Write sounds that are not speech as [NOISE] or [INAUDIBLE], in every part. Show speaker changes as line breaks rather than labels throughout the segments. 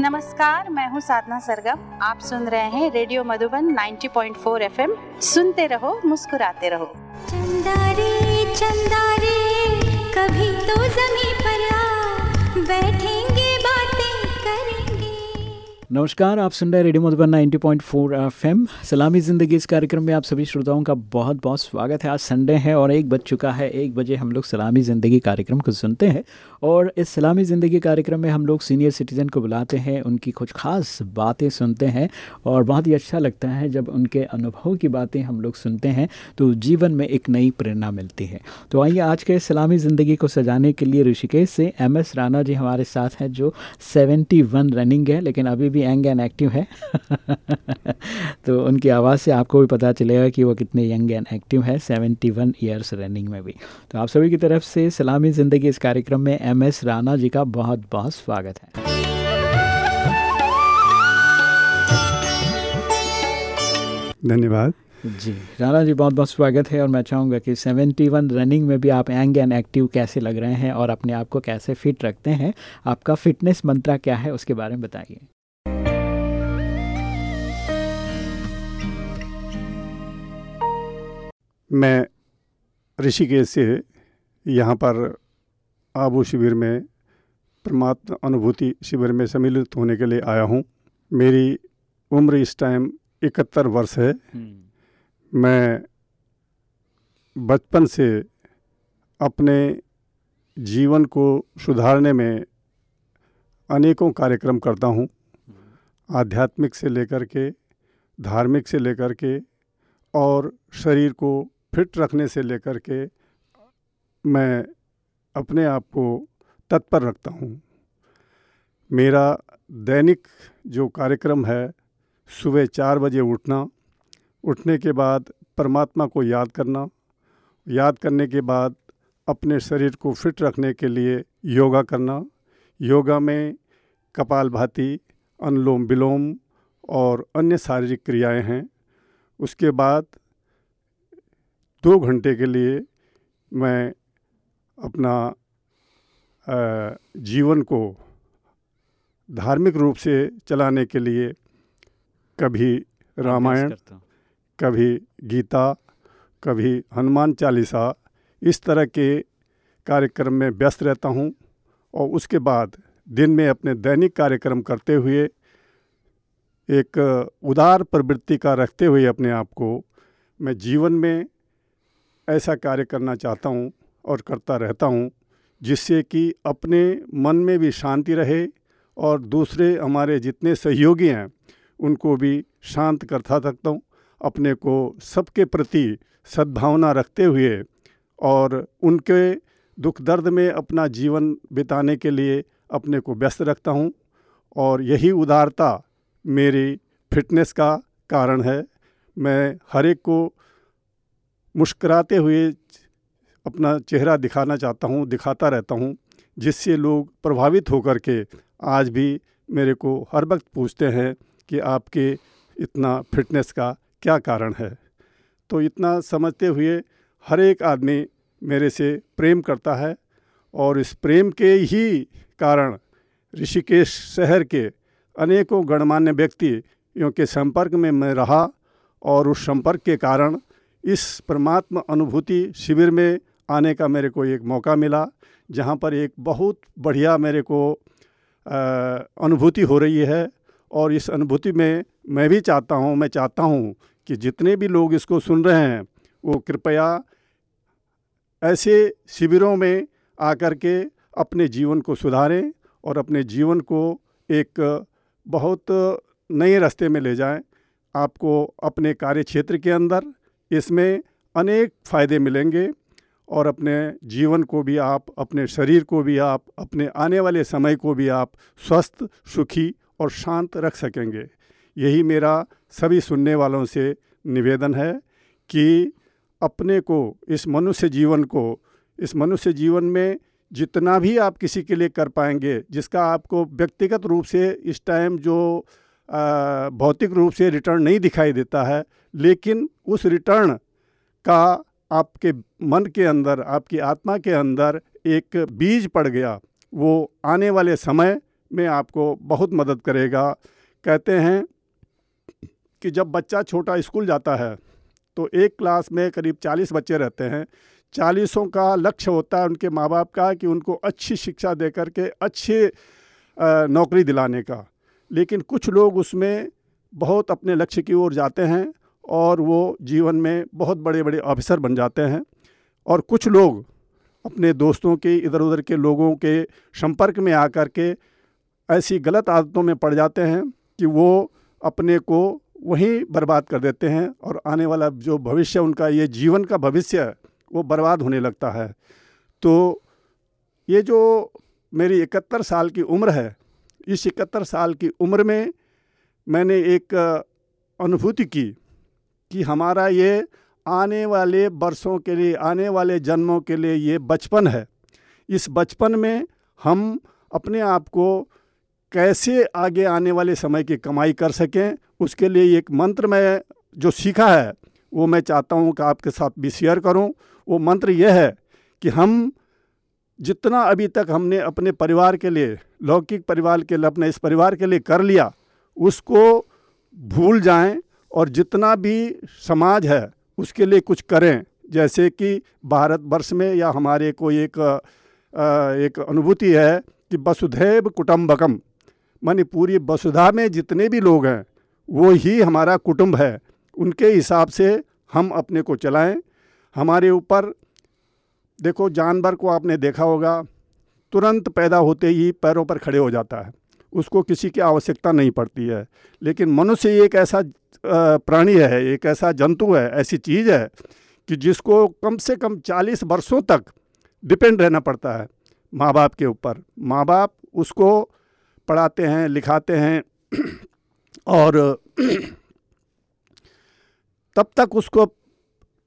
नमस्कार मैं हूँ साधना सरगम। आप सुन रहे हैं रेडियो मधुबन 90.4 एफएम। सुनते रहो मुस्कुराते रहो।
चंदा रे चंदा रे कभी तो जमी पर आ बैठेंगे
नमस्कार आप सुन रहे हैं रेडियो मधुबन 90.4 एफएम। सलामी ज़िंदगी इस कार्यक्रम में आप सभी श्रोताओं का बहुत बहुत स्वागत है। आज संडे है और एक बज चुका है एक बजे हम लोग सलामी ज़िंदगी कार्यक्रम को सुनते हैं। और इस सलामी ज़िंदगी कार्यक्रम में हम लोग सीनियर सिटीज़न को बुलाते हैं, उनकी कुछ खास बातें सुनते हैं और बहुत ही अच्छा लगता है जब उनके अनुभव की बातें हम लोग सुनते हैं तो जीवन में एक नई प्रेरणा मिलती है। तो आइए आज के सलामी ज़िंदगी को सजाने के लिए ऋषिकेश से एम एस राणा जी हमारे साथ हैं, जो सेवेंटी रनिंग है, लेकिन अभी भी यंग एंड एक्टिव है। [LAUGHS] तो उनकी आवाज़ से आपको भी पता चलेगा कि वो कितने यंग एंड एक्टिव है 71 ईयर्स रनिंग में भी। तो आप सभी की तरफ़ से सलामी ज़िंदगी इस कार्यक्रम में एम एस राणा जी का बहुत बहुत स्वागत है।
धन्यवाद।
जी राणा जी बहुत बहुत स्वागत है और मैं चाहूँगा कि 71 रनिंग में भी आप यंग एंड एक्टिव कैसे लग रहे हैं और अपने आप को कैसे फिट रखते हैं आपका फिटनेस मंत्रा क्या है उसके बारे में बताइए।
मैं ऋषिकेश से यहाँ पर आबू शिविर में परमात्मा अनुभूति शिविर में सम्मिलित होने के लिए आया हूँ मेरी उम्र इस टाइम इकहत्तर वर्ष है हम्म। मैं बचपन से अपने जीवन को सुधारने में अनेकों कार्यक्रम करता हूँ हम्म। आध्यात्मिक से लेकर के धार्मिक से लेकर के और शरीर को फिट रखने से लेकर के मैं अपने आप को तत्पर रखता हूँ। मेरा दैनिक जो कार्यक्रम है, सुबह चार बजे उठना, उठने के बाद परमात्मा को याद करना, याद करने के बाद अपने शरीर को फिट रखने के लिए योगा करना। योगा में कपाल भाती, अनुलोम विलोम और अन्य शारीरिक क्रियाएँ हैं। उसके बाद दो घंटे के लिए मैं अपना जीवन को धार्मिक रूप से चलाने के लिए कभी रामायण कभी गीता कभी हनुमान चालीसा इस तरह के कार्यक्रम में व्यस्त रहता हूँ और उसके बाद दिन में अपने दैनिक कार्यक्रम करते हुए एक उदार प्रवृत्ति का रखते हुए अपने आप को मैं जीवन में ऐसा कार्य करना चाहता हूँ और करता रहता हूँ, जिससे कि अपने मन में भी शांति रहे और दूसरे हमारे जितने सहयोगी हैं, उनको भी शांत करता सकता हूँ। अपने को सबके प्रति सद्भावना रखते हुए और उनके दुख दर्द में अपना जीवन बिताने के लिए अपने को व्यस्त रखता हूँ। और यही उदारता मेरी फिटनेस का कारण है। मैं हर एक को मुस्कराते हुए अपना चेहरा दिखाना चाहता हूँ, दिखाता रहता हूँ, जिससे लोग प्रभावित होकर के आज भी मेरे को हर वक्त पूछते हैं कि आपके इतना फिटनेस का क्या कारण है। तो इतना समझते हुए हर एक आदमी मेरे से प्रेम करता है और इस प्रेम के ही कारण ऋषिकेश शहर के अनेकों गणमान्य व्यक्तियों के संपर्क में मैं रहा और उस संपर्क के कारण इस परमात्मा अनुभूति शिविर में आने का मेरे को एक मौका मिला, जहाँ पर एक बहुत बढ़िया मेरे को अनुभूति हो रही है। और इस अनुभूति में मैं भी चाहता हूँ, मैं चाहता हूँ कि जितने भी लोग इसको सुन रहे हैं, वो कृपया ऐसे शिविरों में आकर के अपने जीवन को सुधारें और अपने जीवन को एक बहुत नए रास्ते में ले जाएँ। आपको अपने कार्य क्षेत्र के अंदर इसमें अनेक फ़ायदे मिलेंगे। और अपने जीवन को भी आप, अपने शरीर को भी आप, अपने आने वाले समय को भी आप स्वस्थ, सुखी और शांत रख सकेंगे। यही मेरा सभी सुनने वालों से निवेदन है कि अपने को, इस मनुष्य जीवन को, इस मनुष्य जीवन में जितना भी आप किसी के लिए कर पाएँगे, जिसका आपको व्यक्तिगत रूप से इस टाइम जो भौतिक रूप से रिटर्न नहीं दिखाई देता है, लेकिन उस रिटर्न का आपके मन के अंदर, आपकी आत्मा के अंदर एक बीज पड़ गया। वो आने वाले समय में आपको बहुत मदद करेगा। कहते हैं कि जब बच्चा छोटा स्कूल जाता है तो एक क्लास में करीब चालीस बच्चे रहते हैं। चालीसों का लक्ष्य होता है उनके माँ बाप का कि उनको अच्छी शिक्षा दे कर के अच्छी नौकरी दिलाने का। लेकिन कुछ लोग उसमें बहुत अपने लक्ष्य की ओर जाते हैं। और वो जीवन में बहुत बड़े बड़े ऑफिसर बन जाते हैं और कुछ लोग अपने दोस्तों के इधर उधर के लोगों के संपर्क में आकर के ऐसी गलत आदतों में पड़ जाते हैं कि वो अपने को वहीं बर्बाद कर देते हैं और आने वाला जो भविष्य उनका ये जीवन का भविष्य है, वो बर्बाद होने लगता है। तो ये जो मेरी इकहत्तर साल की उम्र है, इस इकहत्तर साल की उम्र में मैंने एक अनुभूति की कि हमारा ये आने वाले वर्षों के लिए, आने वाले जन्मों के लिए ये बचपन है। इस बचपन में हम अपने आप को कैसे आगे आने वाले समय की कमाई कर सकें, उसके लिए एक मंत्र मैं जो सीखा है, वो मैं चाहता हूँ कि आपके साथ भी शेयर करूँ। वो मंत्र यह है कि हम जितना अभी तक हमने अपने परिवार के लिए, लौकिक परिवार के लिए, अपने इस परिवार के लिए कर लिया, उसको भूल जाएँ और जितना भी समाज है, उसके लिए कुछ करें। जैसे कि भारतवर्ष में या हमारे को एक एक अनुभूति है कि वसुधैव कुटुम्बकम मानी पूरी वसुधा में जितने भी लोग हैं, वो ही हमारा कुटुंब है। उनके हिसाब से हम अपने को चलाएँ। हमारे ऊपर, देखो, जानवर को आपने देखा होगा, तुरंत पैदा होते ही पैरों पर खड़े हो जाता है। उसको किसी की आवश्यकता नहीं पड़ती है। लेकिन मनुष्य एक ऐसा प्राणी है, एक ऐसा जंतु है, ऐसी चीज़ है कि जिसको कम से कम चालीस वर्षों तक डिपेंड रहना पड़ता है माँ बाप के ऊपर। माँ बाप उसको पढ़ाते हैं, लिखाते हैं [CLEARS THROAT] और [CLEARS THROAT] तब तक उसको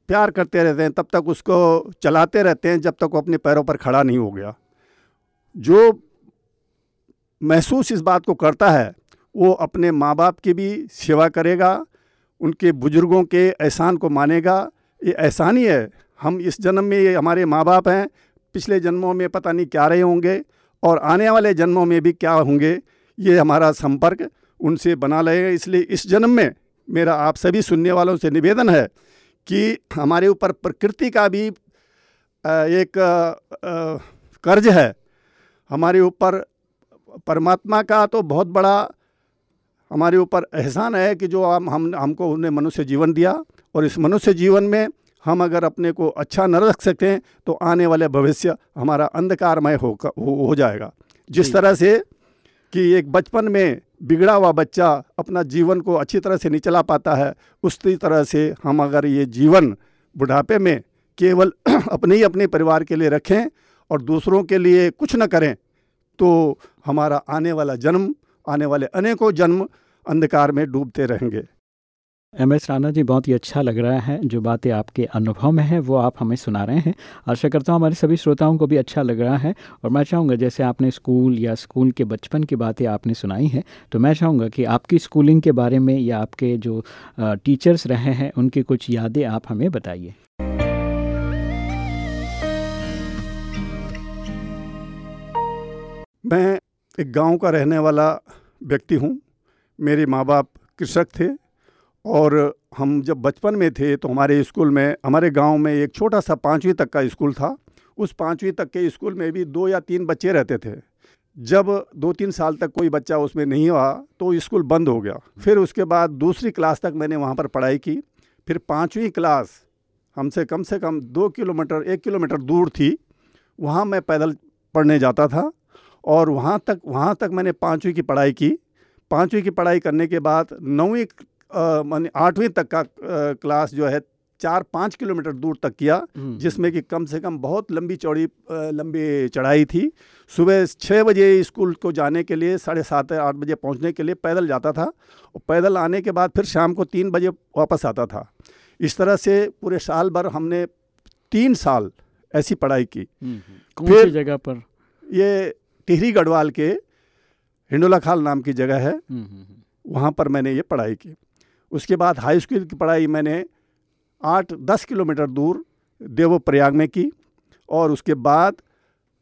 प्यार करते रहते हैं, तब तक उसको चलाते रहते हैं, जब तक वो अपने पैरों पर खड़ा नहीं हो गया। जो महसूस इस बात को करता है वो अपने माँ बाप की भी सेवा करेगा, उनके बुज़ुर्गों के एहसान को मानेगा। ये एहसान ही है। हम इस जन्म में ये हमारे माँ बाप हैं। पिछले जन्मों में पता नहीं क्या रहे होंगे और आने वाले जन्मों में भी क्या होंगे, ये हमारा संपर्क उनसे बना रहेगा इसलिए इस जन्म में मेरा आप सभी सुनने वालों से निवेदन है कि हमारे ऊपर प्रकृति का भी एक कर्ज है। हमारे ऊपर परमात्मा का तो बहुत बड़ा हमारे ऊपर एहसान है कि जो हम हम हमको उन्हें मनुष्य जीवन दिया और इस मनुष्य जीवन में हम अगर अपने को अच्छा न रख सकते तो आने वाले भविष्य हमारा अंधकारमय हो, हो हो जाएगा। जिस तरह से कि एक बचपन में बिगड़ा हुआ बच्चा अपना जीवन को अच्छी तरह से नहीं चला पाता है उसी तरह से हम अगर ये जीवन बुढ़ापे में केवल [CLEARS THROAT] अपने ही अपने परिवार के लिए रखें और दूसरों के लिए कुछ न करें तो हमारा आने वाला जन्म आने वाले अनेकों जन्म अंधकार में डूबते रहेंगे।
एम एस राणा जी बहुत ही अच्छा लग रहा है। जो बातें आपके अनुभव में है वो आप हमें सुना रहे हैं। आशा करता हूँ हमारे सभी श्रोताओं को भी अच्छा लग रहा है। और मैं चाहूँगा जैसे आपने स्कूल या स्कूल के बचपन की बातें आपने सुनाई हैं तो मैं चाहूँगा कि आपकी स्कूलिंग के बारे में या आपके जो टीचर्स रहे हैं उनकी कुछ यादें आप हमें बताइए।
मैं एक गाँव का रहने वाला व्यक्ति हूँ। मेरे माँ बाप कृषक थे और हम जब बचपन में थे तो हमारे स्कूल में, हमारे गाँव में एक छोटा सा पाँचवीं तक का स्कूल था। उस पाँचवीं तक के स्कूल में भी दो या तीन बच्चे रहते थे। जब दो तीन साल तक कोई बच्चा उसमें नहीं हुआ तो स्कूल बंद हो गया। फिर उसके बाद दूसरी क्लास तक मैंने वहाँ पर पढ़ाई की। फिर पाँचवीं क्लास हमसे कम से कम दो किलोमीटर, एक किलोमीटर दूर थी। वहाँ मैं पैदल पढ़ने जाता था और वहाँ तक वहाँ तक मैंने पाँचवीं की पढ़ाई की। पाँचवीं की पढ़ाई करने के बाद नौवीं मान आठवीं तक का क्लास जो है चार पाँच किलोमीटर दूर तक किया हम्म। जिसमें कि कम से कम बहुत लंबी चौड़ी लंबी चढ़ाई थी सुबह छः बजे स्कूल को जाने के लिए साढ़े सात आठ बजे पहुँचने के लिए पैदल जाता था और पैदल आने के बाद फिर शाम को तीन बजे वापस आता था इस तरह से पूरे साल भर हमने तीन साल ऐसी पढ़ाई की
हम्म, हम्म। कौन सी जगह पर
ये टिहरी गढ़वाल के हिंडोला खाल नाम की जगह है। वहाँ पर मैंने ये पढ़ाई की। उसके बाद हाई स्कूल की पढ़ाई मैंने आठ दस किलोमीटर दूर देवो प्रयाग में की और उसके बाद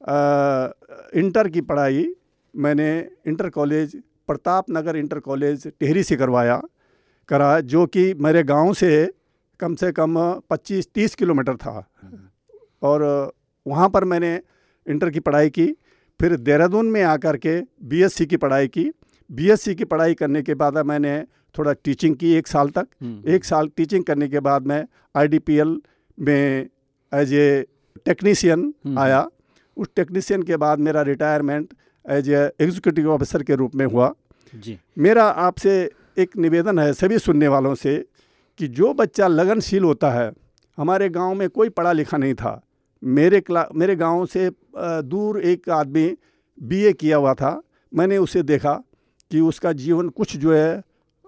आ, इंटर की पढ़ाई मैंने inter college Pratap Nagar inter college Tehri से करवाया करा जो कि मेरे गाँव से कम से कम 25-30 किलोमीटर था। और वहाँ पर मैंने इंटर की पढ़ाई की। फिर देहरादून में आकर के बीएससी की पढ़ाई की। बीएससी की पढ़ाई करने के बाद मैंने थोड़ा टीचिंग की एक साल तक।
हम्म।
एक साल टीचिंग करने के बाद मैं आईडीपीएल में एज ए टेक्नीशियन
हम्म।
आया। उस टेक्नीशियन के बाद मेरा retirement as a executive officer के रूप में हुआ।
जी।
मेरा आपसे एक निवेदन है सभी सुनने वालों से कि जो बच्चा लगनशील होता है हमारे गाँव में कोई पढ़ा लिखा नहीं था मेरे क्ला मेरे गाँव से दूर एक आदमी बीए किया हुआ था। मैंने उसे देखा कि उसका जीवन कुछ जो है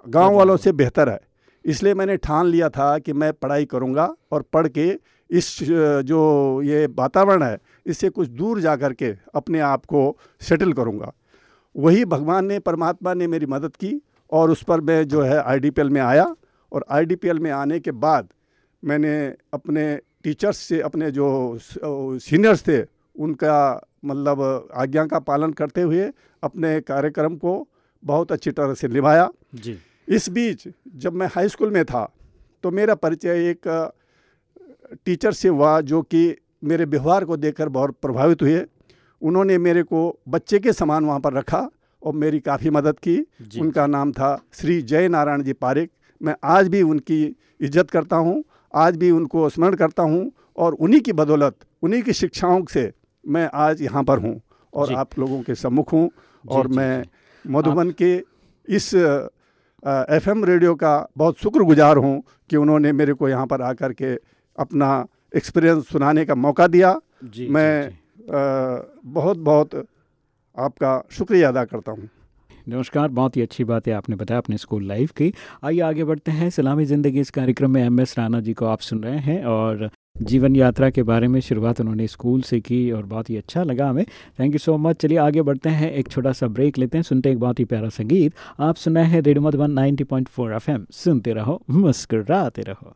गाँव वालों से बेहतर है। इसलिए मैंने ठान लिया था कि मैं पढ़ाई करूँगा और पढ़ के इस जो ये वातावरण है इससे कुछ दूर जा कर के अपने आप को सेटल करूँगा। वही भगवान ने परमात्मा ने मेरी मदद की और उस पर मैं जो है आईडीपीएल में आया और आईडीपीएल में आने के बाद मैंने अपने टीचर्स से अपने जो सीनियर्स थे उनका मतलब आज्ञा का पालन करते हुए अपने कार्यक्रम को बहुत अच्छी तरह से निभाया।
जी।
इस बीच जब मैं हाई स्कूल में था तो मेरा परिचय एक टीचर से हुआ जो कि मेरे व्यवहार को देखकर बहुत प्रभावित हुए। उन्होंने मेरे को बच्चे के समान वहाँ पर रखा और मेरी काफ़ी मदद की। उनका नाम था श्री जय नारायण जी पारिक मैं आज भी उनकी इज़्ज़त करता हूँ। आज भी उनको स्मरण करता हूँ और उन्हीं की बदौलत उन्हीं की शिक्षाओं से मैं आज यहाँ पर हूँ और आप लोगों के सम्मुख हूँ और
जी,
मैं मधुबन के इस एफएम रेडियो का बहुत शुक्रगुजार हूँ कि उन्होंने मेरे को यहाँ पर आकर के अपना एक्सपीरियंस सुनाने का मौका दिया।
जी
मैं
जी, जी।
अ, बहुत बहुत आपका शुक्रिया अदा करता हूँ।
नमस्कार, बहुत ही अच्छी बात है आपने बताया अपने स्कूल लाइफ की। आइए आगे बढ़ते हैं। सलामी ज़िंदगी इस कार्यक्रम में एम एस राणा जी को आप सुन रहे हैं और जीवन यात्रा के बारे में शुरुआत उन्होंने स्कूल से की और बहुत ही अच्छा लगा हमें। थैंक यू सो मच चलिए आगे बढ़ते हैं। एक छोटा सा ब्रेक लेते हैं। सुनते एक बहुत ही प्यारा संगीत। आप सुन हैं रेडियो मधुबन 90.4 एफएम सुनते रहो, मुस्कुराते रहो।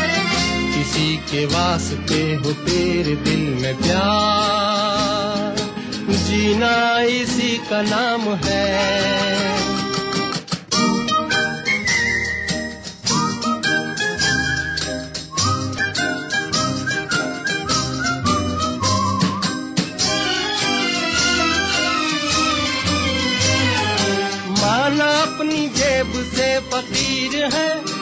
किसी के वास्ते हो तेरे दिल में प्यार। जीना इसी का नाम है। माना अपनी जेब से फकीर है।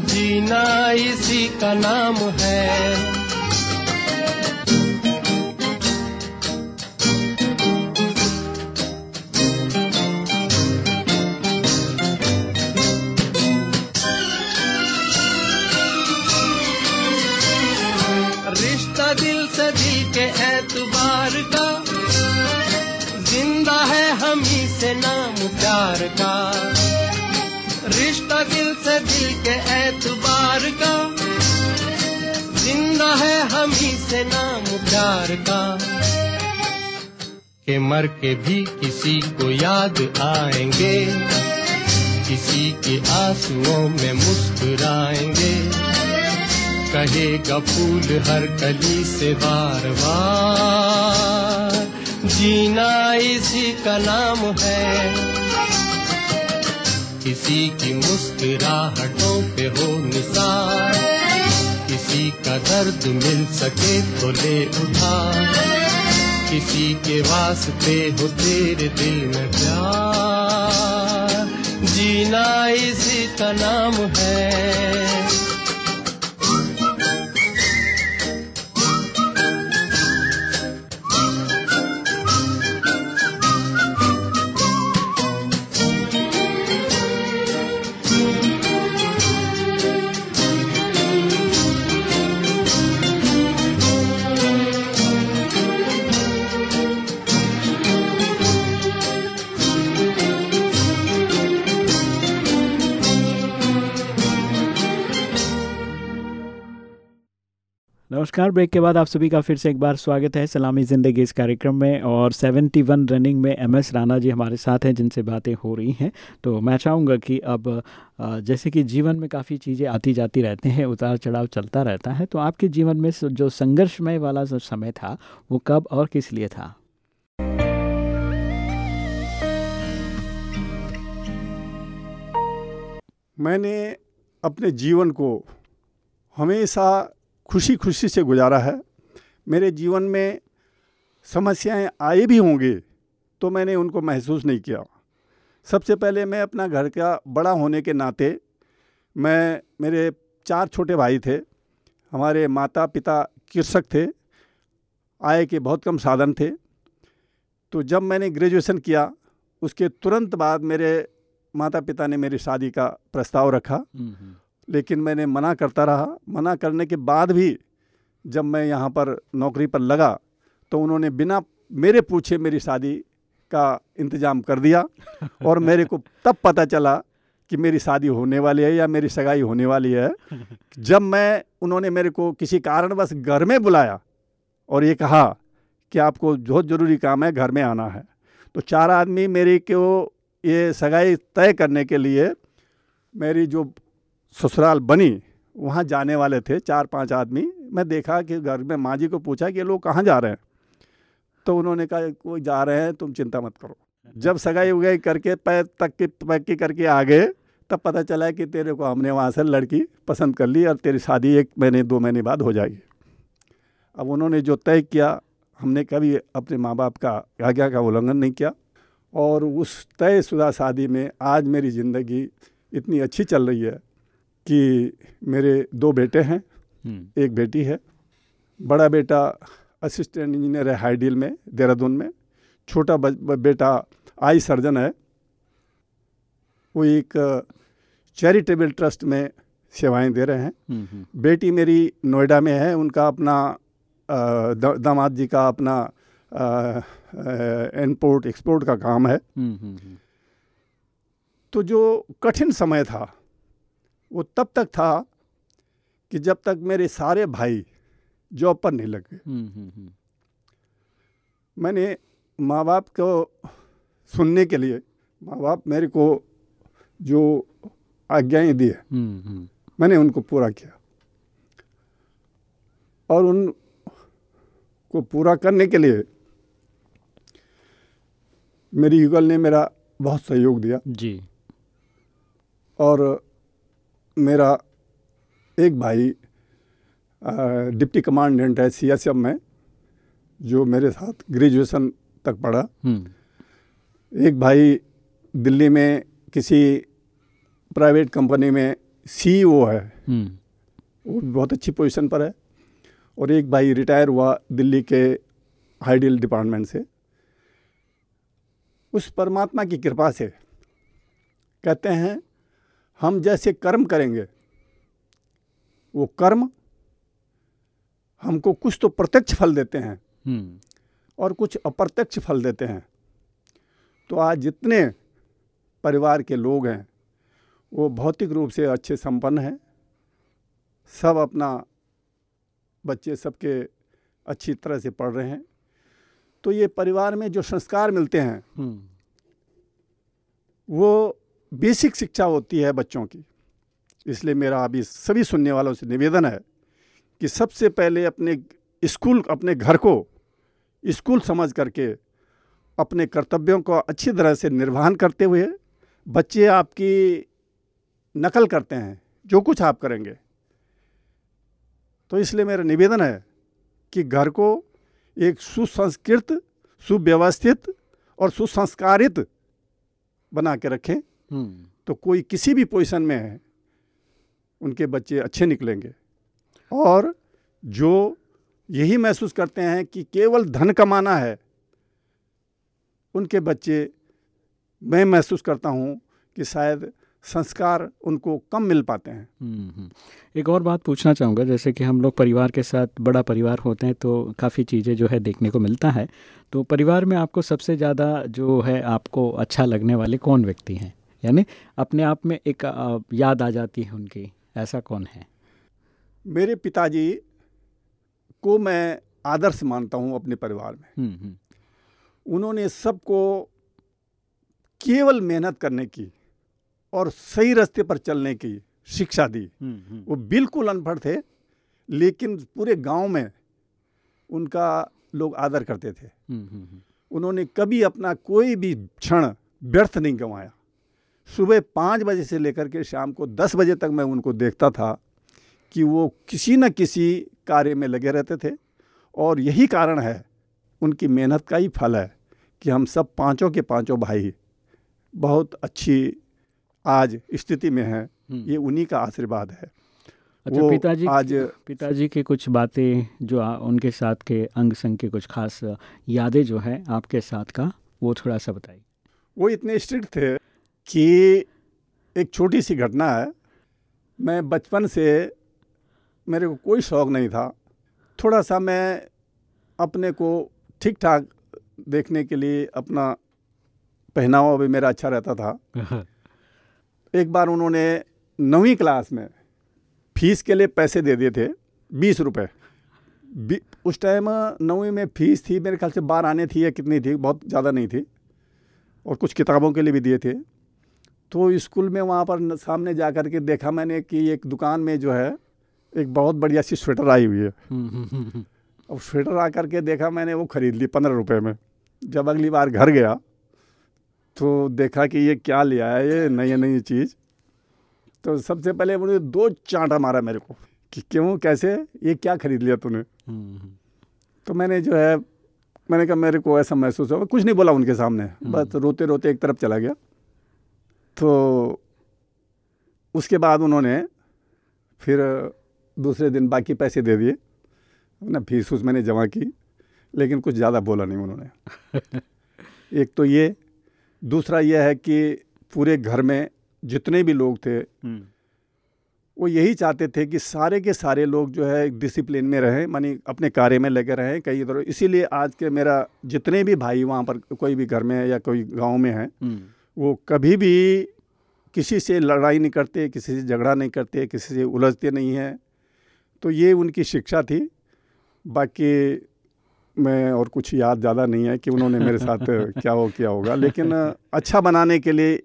जीना इसी का नाम है। रिश्ता दिल से दिल के एतबार का, ज़िंदा है हम ही से नाम प्यार का। से नाम प्यार का, के मर के भी किसी को याद आएँगे, किसी के आंसुओं में मुस्कुराएँगे। कहेगा फूल हर कली से बार बार, जीना इसी का नाम है। किसी की मुस्कुराहटों पे हो निसार किसी का दर्द मिल सके तो ले उठा। किसी के वास्ते हो तेरे दिल में प्यार। जीना इसी का नाम है।
नमस्कार। ब्रेक के बाद आप सभी का फिर से एक बार स्वागत है सलामी ज़िंदगी इस कार्यक्रम में और 71 रनिंग में एम एस राणा जी हमारे साथ हैं, जिनसे बातें हो रही हैं। तो मैं चाहूँगा कि अब जैसे कि जीवन में काफ़ी चीज़ें आती जाती रहती हैं, उतार चढ़ाव चलता रहता है तो आपके जीवन में जो संघर्षमय वाला जो समय था, वो कब और किस लिए था?
मैंने अपने जीवन को हमेशा खुशी खुशी से गुजारा है। मेरे जीवन में समस्याएँ आए भी होंगे तो मैंने उनको महसूस नहीं किया। सबसे पहले मैं अपना घर का बड़ा होने के नाते मैं, मेरे चार छोटे भाई थे, हमारे माता पिता कृषक थे, आय के बहुत कम साधन थे। तो जब मैंने ग्रेजुएशन किया, उसके तुरंत बाद मेरे माता पिता ने मेरी शादी का प्रस्ताव रखा। लेकिन मैंने मना करता रहा। मना करने के बाद भी जब मैं यहाँ पर नौकरी पर लगा तो उन्होंने बिना मेरे पूछे मेरी शादी का इंतज़ाम कर दिया [LAUGHS] और मेरे को तब पता चला कि मेरी शादी होने वाली है या मेरी सगाई होने वाली है। जब मैं उन्होंने मेरे को किसी कारणवश घर में बुलाया और ये कहा कि आपको बहुत ज़रूरी काम है घर में आना है तो चार आदमी मेरी को ये सगाई तय करने के लिए मेरी जो ससुराल बनी, वहाँ जाने वाले थे चार पाँच आदमी। मैं देखा कि घर में माँ जी को पूछा कि ये लोग कहाँ जा रहे हैं? तो उन्होंने कहा, कोई जा रहे हैं, तुम चिंता मत करो। जब सगाई उगाई करके, पैर तक की, पैकी करके आ गए तब पता चला कि तेरे को हमने वहाँ से लड़की पसंद कर ली और तेरी शादी एक महीने, दो महीने बाद हो जाएगी। अब उन्होंने जो तय किया, हमने कभी अपने माँ बाप का आज्ञा का उल्लंघन नहीं किया। और उस तयशुदा शादी में आज मेरी ज़िंदगी इतनी अच्छी चल रही है कि मेरे दो बेटे हैं। एक बेटी है। बड़ा बेटा असिस्टेंट इंजीनियर है हाईडील में देहरादून में। छोटा बेटा आई सर्जन है। वो एक चैरिटेबल ट्रस्ट में सेवाएँ दे रहे हैं। बेटी मेरी नोएडा में है। उनका अपना दामाद जी का अपना इम्पोर्ट एक्सपोर्ट का काम है। तो जो कठिन समय था वो तब तक था कि जब तक मेरे सारे भाई जॉब पर नहीं लग। हम्म, हम्म, हम्म। मैंने माँ बाप को सुनने के लिए माँ बाप मेरे को जो आज्ञाएँ दी है मैंने उनको पूरा किया। और उन को पूरा करने के लिए मेरी युगल ने मेरा बहुत सहयोग दिया।
जी।
और मेरा एक भाई डिप्टी कमांडेंट है सी एस एम में जो मेरे साथ ग्रेजुएशन तक पढ़ा। हम्म। एक भाई दिल्ली में किसी प्राइवेट कंपनी में सीईओ है।
हम्म,
वो बहुत अच्छी पोजीशन पर है। और एक भाई रिटायर हुआ दिल्ली के हाइडियल डिपार्टमेंट से। उस परमात्मा की कृपा से कहते हैं हम जैसे कर्म करेंगे वो कर्म हमको कुछ तो प्रत्यक्ष फल देते हैं
हम्म,
और कुछ अप्रत्यक्ष फल देते हैं। तो आज जितने परिवार के लोग हैं वो भौतिक रूप से अच्छे संपन्न हैं। सब अपना बच्चे सबके अच्छी तरह से पढ़ रहे हैं। तो ये परिवार में जो संस्कार मिलते हैं
हम्म,
वो बेसिक शिक्षा होती है बच्चों की। इसलिए मेरा अभी सभी सुनने वालों से निवेदन है कि सबसे पहले अपने स्कूल, अपने घर को स्कूल समझ करके अपने कर्तव्यों को अच्छी तरह से निर्वहन करते हुए बच्चे आपकी नकल करते हैं, जो कुछ आप करेंगे। तो इसलिए मेरा निवेदन है कि घर को एक सुसंस्कृत, सुव्यवस्थित और सुसंस्कारित बना के रखें। तो कोई किसी भी पोजीशन में है उनके बच्चे अच्छे निकलेंगे। और जो यही महसूस करते हैं कि केवल धन कमाना है उनके बच्चे मैं महसूस करता हूँ कि शायद संस्कार उनको कम मिल पाते हैं।
हम्म, हम्म। एक और बात पूछना चाहूँगा जैसे कि हम लोग परिवार के साथ बड़ा परिवार होते हैं तो काफ़ी चीज़ें जो है देखने को मिलता है। तो परिवार में आपको सबसे ज़्यादा जो है आपको अच्छा लगने वाले कौन व्यक्ति हैं? यानी अपने आप में एक याद आ जाती है उनकी। ऐसा कौन है?
मेरे पिताजी को मैं आदर्श मानता हूँ अपने परिवार में।
हम्म, हम्म,
उन्होंने सबको केवल मेहनत करने की और सही रास्ते पर चलने की शिक्षा दी।
हम्म,
वो बिल्कुल अनपढ़ थे लेकिन पूरे गाँव में उनका लोग आदर करते थे। उन्होंने कभी अपना कोई भी क्षण व्यर्थ नहीं गंवाया। सुबह पाँच बजे से लेकर के शाम को दस बजे तक मैं उनको देखता था कि वो किसी न किसी कार्य में लगे रहते थे। और यही कारण है उनकी मेहनत का ही फल है कि हम सब पाँचों के पाँचों भाई बहुत अच्छी आज स्थिति में हैं।
हम्म।
ये उन्हीं का आशीर्वाद है।
अच्छा
वो
पिताजी
आज
पिताजी के कुछ बातें जो आ, उनके साथ के अंग संग के कुछ खास यादें जो है आपके साथ का वो थोड़ा सा बताइए।
वो इतने स्ट्रिक्ट थे कि एक छोटी सी घटना है। मैं बचपन से मेरे को कोई शौक़ नहीं था। थोड़ा सा मैं अपने को ठीक ठाक देखने के लिए अपना पहनावा भी मेरा अच्छा रहता था। [LAUGHS] एक बार उन्होंने नौवीं क्लास में फ़ीस के लिए पैसे दे दिए थे बीस रुपये उस टाइम नौवीं में फ़ीस थी मेरे ख्याल से बारह आने थी या कितनी थी बहुत ज़्यादा नहीं थी। और कुछ किताबों के लिए भी दिए थे। तो स्कूल में वहाँ पर सामने जा कर के देखा मैंने कि एक दुकान में जो है एक बहुत बढ़िया सी स्वेटर आई हुई है।
हम्म, हम्म, हम्म, हम्म,
अब स्वेटर आ करके देखा मैंने वो ख़रीद ली पंद्रह रुपये में। जब अगली बार घर गया तो देखा कि ये क्या लिया है ये नई नई चीज़। तो सबसे पहले उन्होंने दो चांटा मारा मेरे को कि क्यों कैसे ये क्या खरीद लिया तूने?
हम्म, हम्म,
तो मैंने जो है मैंने कहा मेरे को ऐसा महसूस हुआ कुछ नहीं बोला उनके सामने। बस रोते रोते एक तरफ़ चला गया। तो उसके बाद उन्होंने फिर दूसरे दिन बाकी पैसे दे दिए। ना फ़ीस उस मैंने जमा की लेकिन कुछ ज़्यादा बोला नहीं उन्होंने। [LAUGHS] एक तो ये दूसरा यह है कि पूरे घर में जितने भी लोग थे
हम्म,
वो यही चाहते थे कि सारे के सारे लोग जो है डिसिप्लिन में रहें मानी अपने कार्य में लगे रहें कई इधर इसीलिए आज के मेरा जितने भी भाई वहाँ पर कोई भी घर में है या कोई गाँव में है
हम्म,
वो कभी भी किसी से लड़ाई नहीं करते किसी से झगड़ा नहीं करते किसी से उलझते नहीं हैं। तो ये उनकी शिक्षा थी। बाकी मैं और कुछ याद ज़्यादा नहीं है कि उन्होंने मेरे साथ [LAUGHS] क्या हो किया होगा। लेकिन अच्छा बनाने के लिए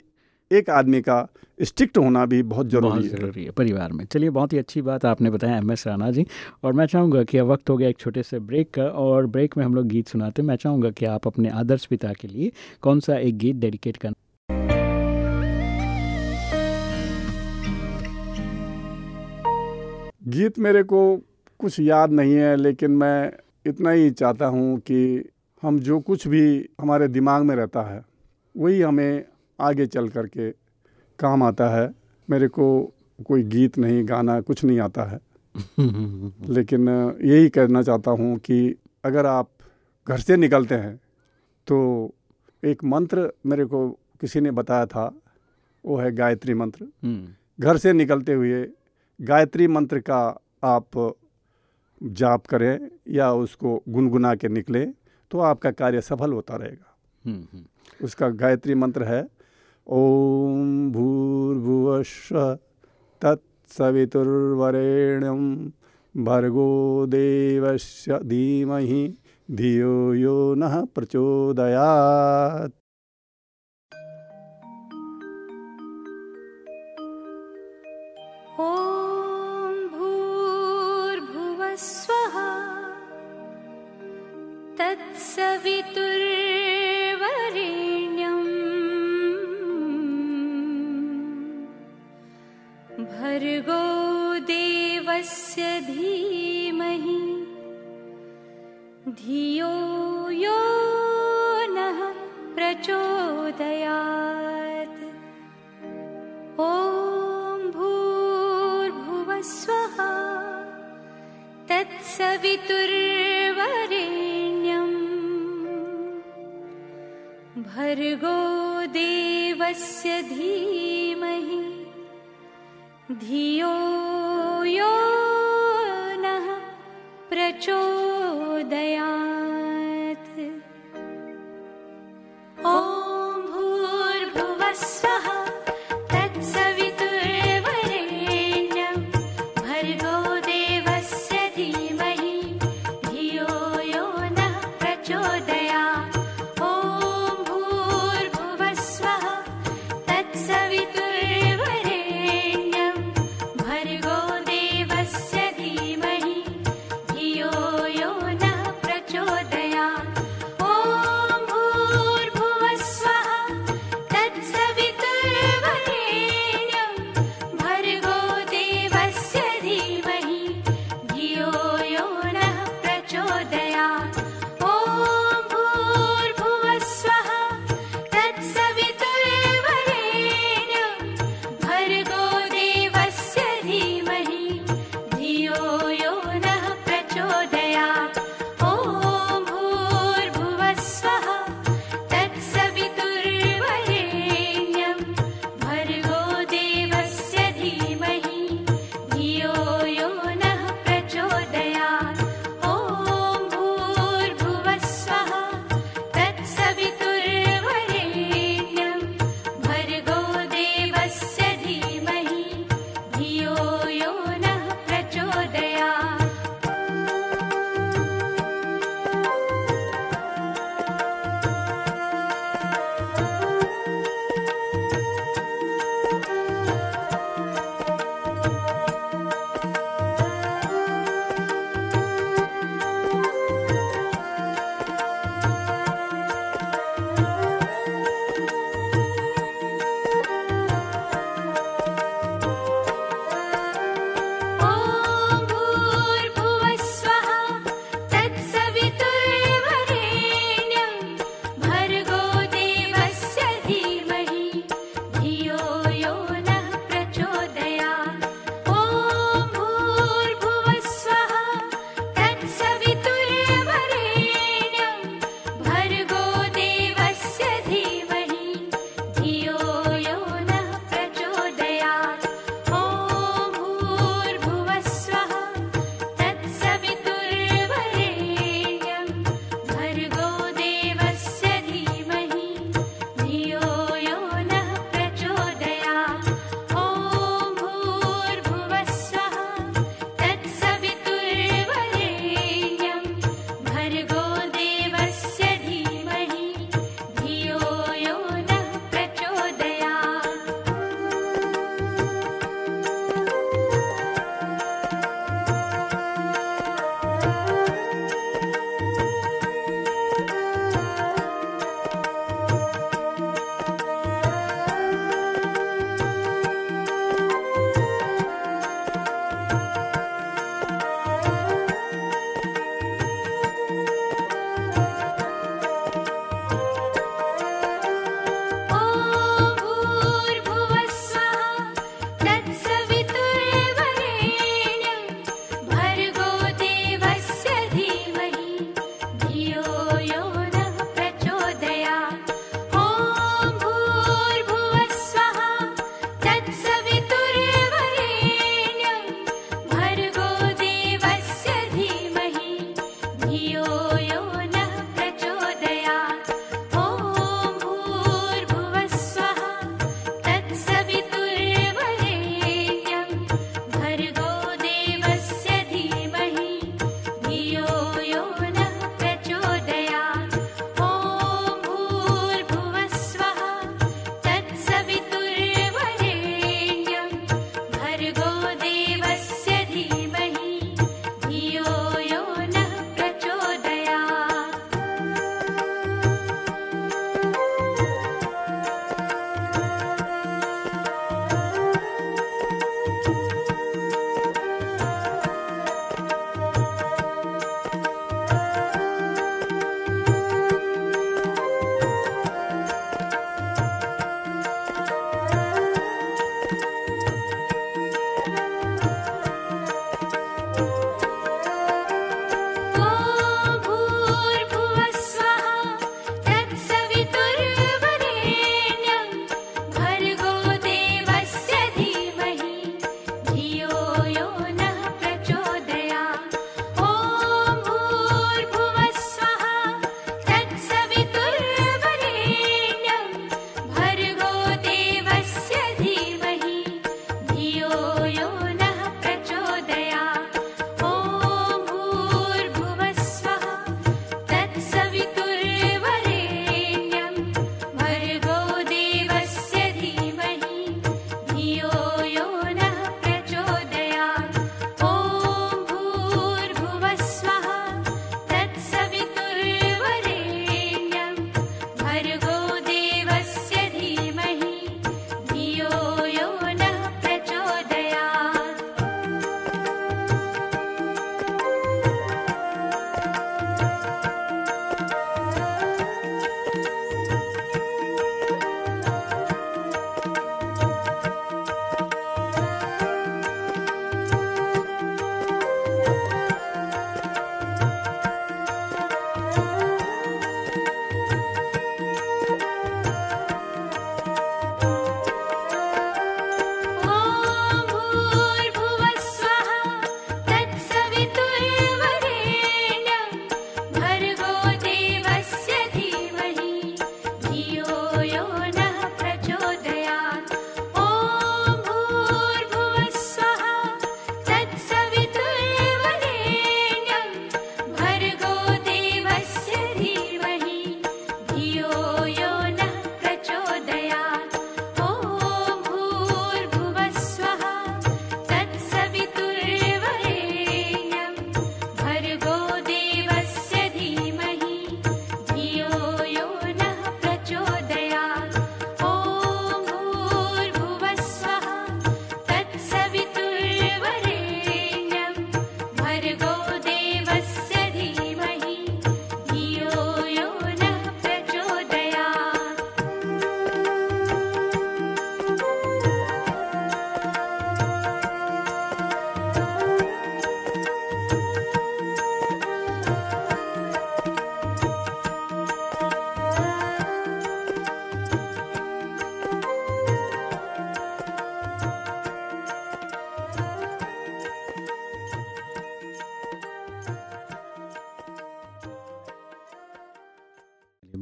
एक आदमी का स्ट्रिक्ट होना भी बहुत
बहुत
ज़रूरी है।
ज़रूरी है परिवार में। चलिए बहुत ही अच्छी बात आपने बताया एम एस राणा जी। और मैं चाहूँगा कि अब वक्त हो गया एक छोटे से ब्रेक का और ब्रेक में हम लोग गीत सुनाते हैं। मैं चाहूँगा कि आप अपने आदर्श पिता के लिए कौन सा एक गीत डेडिकेट करना
गीत मेरे को कुछ याद नहीं है लेकिन मैं इतना ही चाहता हूँ कि हम जो कुछ भी हमारे दिमाग में रहता है वही हमें आगे चल कर के काम आता है। मेरे को
कोई गीत नहीं गाना कुछ नहीं आता है। [LAUGHS] लेकिन यही कहना चाहता हूँ कि अगर आप घर से निकलते हैं तो एक मंत्र मेरे को किसी ने बताया था वो है गायत्री मंत्र।
हम्म।
घर से निकलते हुए गायत्री मंत्र का आप जाप करें या उसको गुनगुना के निकलें तो आपका कार्य सफल होता रहेगा
हम्म, हम्म।
उसका गायत्री मंत्र है ओम भूर्भुवस्व तत्सवितुर्वरेण्यं भर्गो देवस्य धीमहि धियो यो नः प्रचोदयात्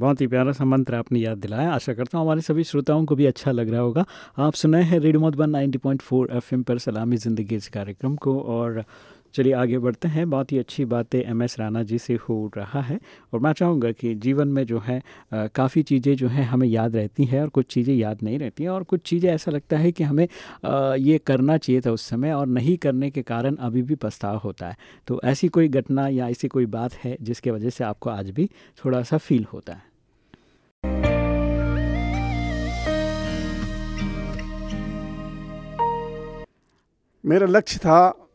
बहुत ही प्यारा सा मंत्र आपने याद दिलाया। आशा करता हूँ हमारे सभी श्रोताओं को भी अच्छा लग रहा होगा। आप सुनाए हैं रेडियो मधुबन 90.4 एफएम पर सलामी ज़िंदगी इस कार्यक्रम को और चलिए आगे बढ़ते हैं। बहुत ही अच्छी बातें एम एस राणा जी से हो रहा है और मैं चाहूँगा कि जीवन में जो है काफ़ी चीज़ें जो हैं हमें याद रहती हैं और कुछ चीज़ें याद नहीं रहती हैं और कुछ चीज़ें ऐसा लगता है कि हमें आ, ये करना चाहिए था उस समय और नहीं करने के कारण अभी भी पछताव होता है। तो ऐसी कोई घटना या ऐसी कोई बात है जिसके वजह से आपको आज भी थोड़ा सा फील होता है?
मेरा लक्ष्य था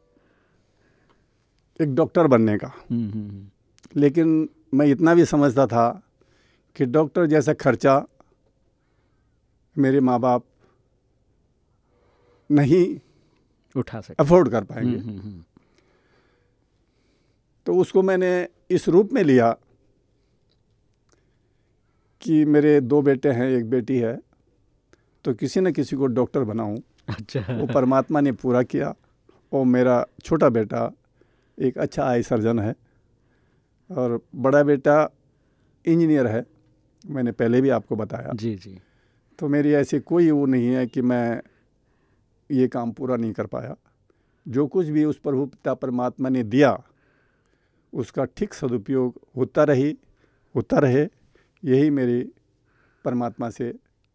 एक डॉक्टर बनने का। हम्म, हम्म, हम्म। लेकिन मैं इतना भी समझता था कि डॉक्टर जैसा खर्चा मेरे माँ बाप नहीं
उठा सकते
अफोर्ड कर पाएँगे। तो उसको मैंने इस रूप में लिया कि मेरे दो बेटे हैं एक बेटी है तो किसी न किसी को डॉक्टर बनाऊँ। अच्छा। वो परमात्मा ने पूरा किया और मेरा छोटा बेटा एक अच्छा आई सर्जन है और बड़ा बेटा इंजीनियर है मैंने पहले भी आपको बताया।
जी जी।
तो मेरी ऐसी कोई वो नहीं है कि मैं ये काम पूरा नहीं कर पाया। जो कुछ भी उस प्रभु पिता परमात्मा ने दिया उसका ठीक सदुपयोग होता रही होता रहे यही मेरी परमात्मा से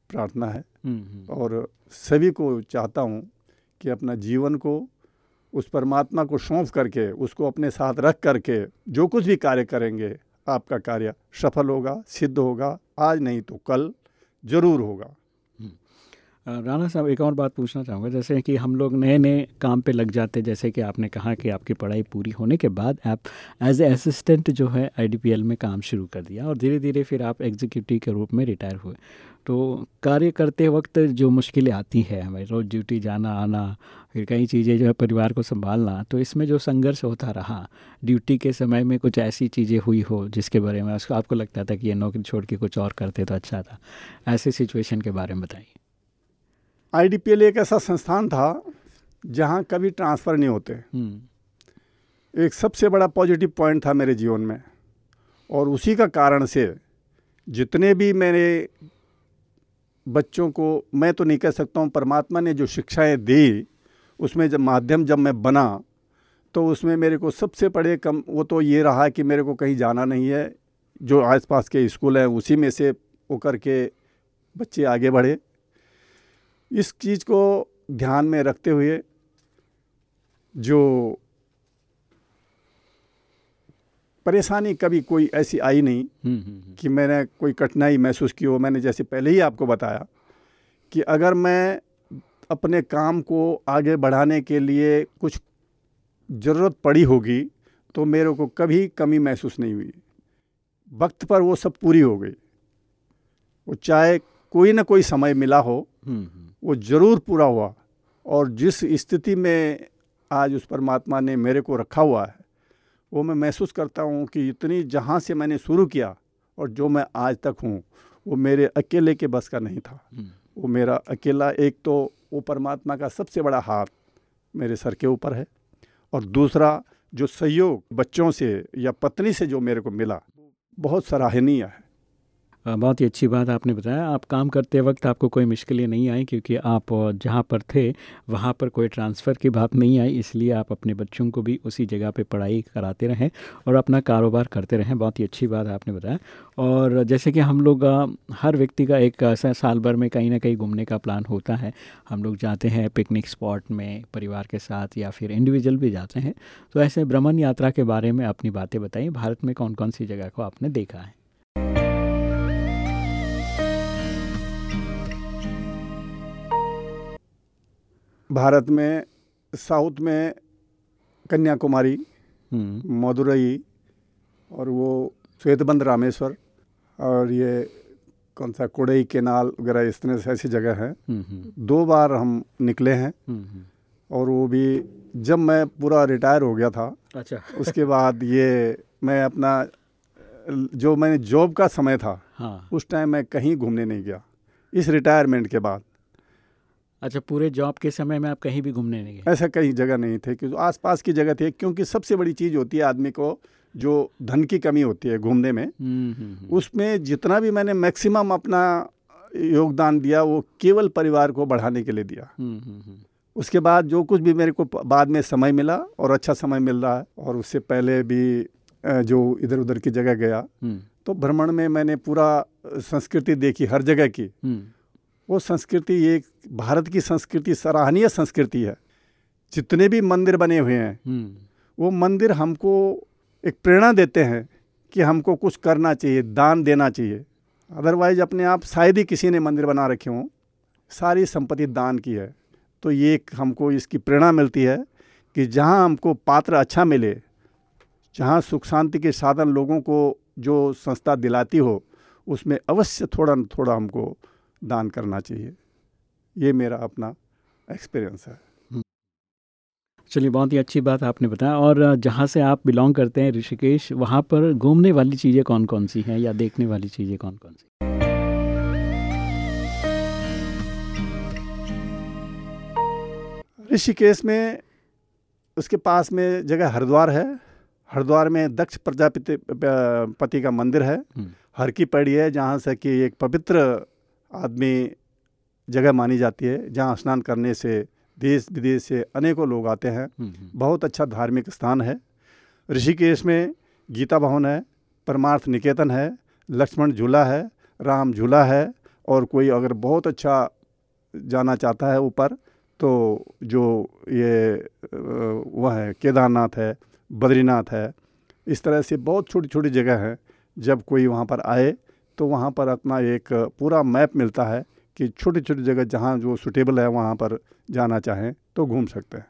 प्रार्थना है। और सभी को चाहता हूँ कि अपना जीवन को उस परमात्मा को सौंप करके, उसको अपने साथ रख करके, जो कुछ भी कार्य करेंगे, आपका कार्य सफल होगा, सिद्ध होगा आज नहीं तो कल ज़रूर होगा।
राणा साहब, एक और बात पूछना चाहूँगा। जैसे कि हम लोग नए नए काम पे लग जाते जैसे कि आपने कहा कि आपकी पढ़ाई पूरी होने के बाद आप एज ए असिस्टेंट जो है आईडीपीएल में काम शुरू कर दिया और धीरे धीरे फिर आप एग्जीक्यूटिव के रूप में रिटायर हुए। तो कार्य करते वक्त जो मुश्किलें आती हैं, हमें रोज़ ड्यूटी जाना, आना, फिर कई चीज़ें जो है परिवार को संभालना तो इसमें जो संघर्ष होता रहा ड्यूटी के समय में कुछ ऐसी चीज़ें हुई हो जिसके बारे में उसको आपको लगता था कि ये नौकरी छोड़ के कुछ और करते तो अच्छा था। ऐसे सिचुएशन के बारे में बताइए।
आईडीपीएल एक ऐसा संस्थान था जहाँ कभी ट्रांसफ़र नहीं होते। हम्म। एक सबसे बड़ा पॉजिटिव पॉइंट था मेरे जीवन में। और उसी का कारण से जितने भी मेरे बच्चों को मैं तो नहीं कह सकता हूँ परमात्मा ने जो शिक्षाएँ दी उसमें जब माध्यम जब मैं बना तो उसमें मेरे को सबसे बड़े कम वो तो ये रहा कि मेरे को कहीं जाना नहीं है जो आसपास के स्कूल हैं उसी में से वो करके बच्चे आगे बढ़े। इस चीज़ को ध्यान में रखते हुए जो परेशानी कभी कोई ऐसी आई नहीं हम्म, हम्म, हम्म। कि मैंने कोई कठिनाई महसूस की हो मैंने जैसे पहले ही आपको बताया कि अगर मैं अपने काम को आगे बढ़ाने के लिए कुछ ज़रूरत पड़ी होगी तो मेरे को कभी कमी महसूस नहीं हुई वक्त पर वो सब पूरी हो गई वो चाहे कोई ना कोई समय मिला हो वो ज़रूर पूरा हुआ। और जिस स्थिति में आज उस परमात्मा ने मेरे को रखा हुआ है वो मैं महसूस करता हूँ कि इतनी जहाँ से मैंने शुरू किया और जो मैं आज तक हूँ वो मेरे अकेले के बस का नहीं था। हम्म। वो मेरा अकेला एक तो वो परमात्मा का सबसे बड़ा हाथ मेरे सर के ऊपर है और दूसरा जो सहयोग बच्चों से या पत्नी से जो मेरे को मिला बहुत सराहनीय है।
बहुत ही अच्छी बात आपने बताया। आप काम करते वक्त आपको कोई मुश्किलें नहीं आई क्योंकि आप जहाँ पर थे, वहाँ पर कोई ट्रांसफ़र की बात नहीं आई, इसलिए आप अपने बच्चों को भी उसी जगह पे पढ़ाई कराते रहें और अपना कारोबार करते रहें। बहुत ही अच्छी बात आपने बताया। और जैसे कि हम लोग हर व्यक्ति का एक ऐसा साल भर में कहीं ना कहीं घूमने का प्लान होता है। हम लोग जाते हैं पिकनिक स्पॉट में, परिवार के साथ या फिर इंडिविजुअल भी जाते हैं। तो ऐसे भ्रमण यात्रा के बारे में अपनी बातें बताइए। भारत में कौन कौन सी जगह को आपने देखा है?
भारत में साउथ में कन्याकुमारी हम्म। मदुरई और वो श्वेतबंद रामेश्वर और ये कौन सा कोडई केनाल वगैरह इस तरह से ऐसी जगह है हम्म, हम्म। दो बार हम निकले हैं और वो भी जब मैं पूरा रिटायर हो गया था अच्छा उसके बाद ये मैं अपना जो मैंने जॉब का समय था हाँ। उस टाइम मैं कहीं घूमने नहीं गया इस रिटायरमेंट के बाद
अच्छा पूरे जॉब के समय में आप कहीं भी घूमने नहीं गए?
ऐसा कहीं जगह नहीं थे क्योंकि आसपास की जगह थी क्योंकि सबसे बड़ी चीज़ होती है आदमी को जो धन की कमी होती है घूमने में
हम्म, हम्म, हम्म।
उसमें जितना भी मैंने मैक्सिमम अपना योगदान दिया वो केवल परिवार को बढ़ाने के लिए दिया। उसके बाद जो कुछ भी मेरे को बाद में समय मिला और अच्छा समय मिल रहा है और उससे पहले भी जो इधर उधर की जगह गया तो भ्रमण में मैंने पूरा संस्कृति देखी हर जगह की। वो संस्कृति एक भारत की संस्कृति सराहनीय संस्कृति है। जितने भी मंदिर बने हुए हैं
हम्म,
वो मंदिर हमको एक प्रेरणा देते हैं कि हमको कुछ करना चाहिए दान देना चाहिए। अदरवाइज़ अपने आप शायद ही किसी ने मंदिर बना रखे हों सारी संपत्ति दान की है। तो ये हमको इसकी प्रेरणा मिलती है कि जहाँ हमको पात्र अच्छा मिले जहाँ सुख शांति के साधन लोगों को जो संस्था दिलाती हो उसमें अवश्य थोड़ा थोड़ा हमको दान करना चाहिए। ये मेरा अपना एक्सपीरियंस है।
चलिए बहुत ही अच्छी बात आपने बताया और जहाँ से आप बिलोंग करते हैं ऋषिकेश वहाँ पर घूमने वाली चीज़ें कौन कौन सी हैं या देखने वाली चीज़ें कौन कौन सी
ऋषिकेश में उसके पास में जगह हरिद्वार है। हरिद्वार में दक्ष प्रजापति पति का मंदिर है।
हम्म,
हर की पैड़ी है जहाँ से कि एक पवित्र आदमी जगह मानी जाती है जहाँ स्नान करने से देश विदेश से अनेकों लोग आते हैं।
हम्म, हम्म,
बहुत अच्छा धार्मिक स्थान है। ऋषिकेश में गीता भवन है परमार्थ निकेतन है लक्ष्मण झूला है राम झूला है और कोई अगर बहुत अच्छा जाना चाहता है ऊपर तो जो ये वह है केदारनाथ है बद्रीनाथ है इस तरह से बहुत छोटी छोटी जगह हैं। जब कोई वहाँ पर आए तो वहाँ पर अपना एक पूरा मैप मिलता है कि छोटी छोटी जगह जहाँ जो सुटेबल है वहाँ पर जाना चाहें तो घूम सकते हैं।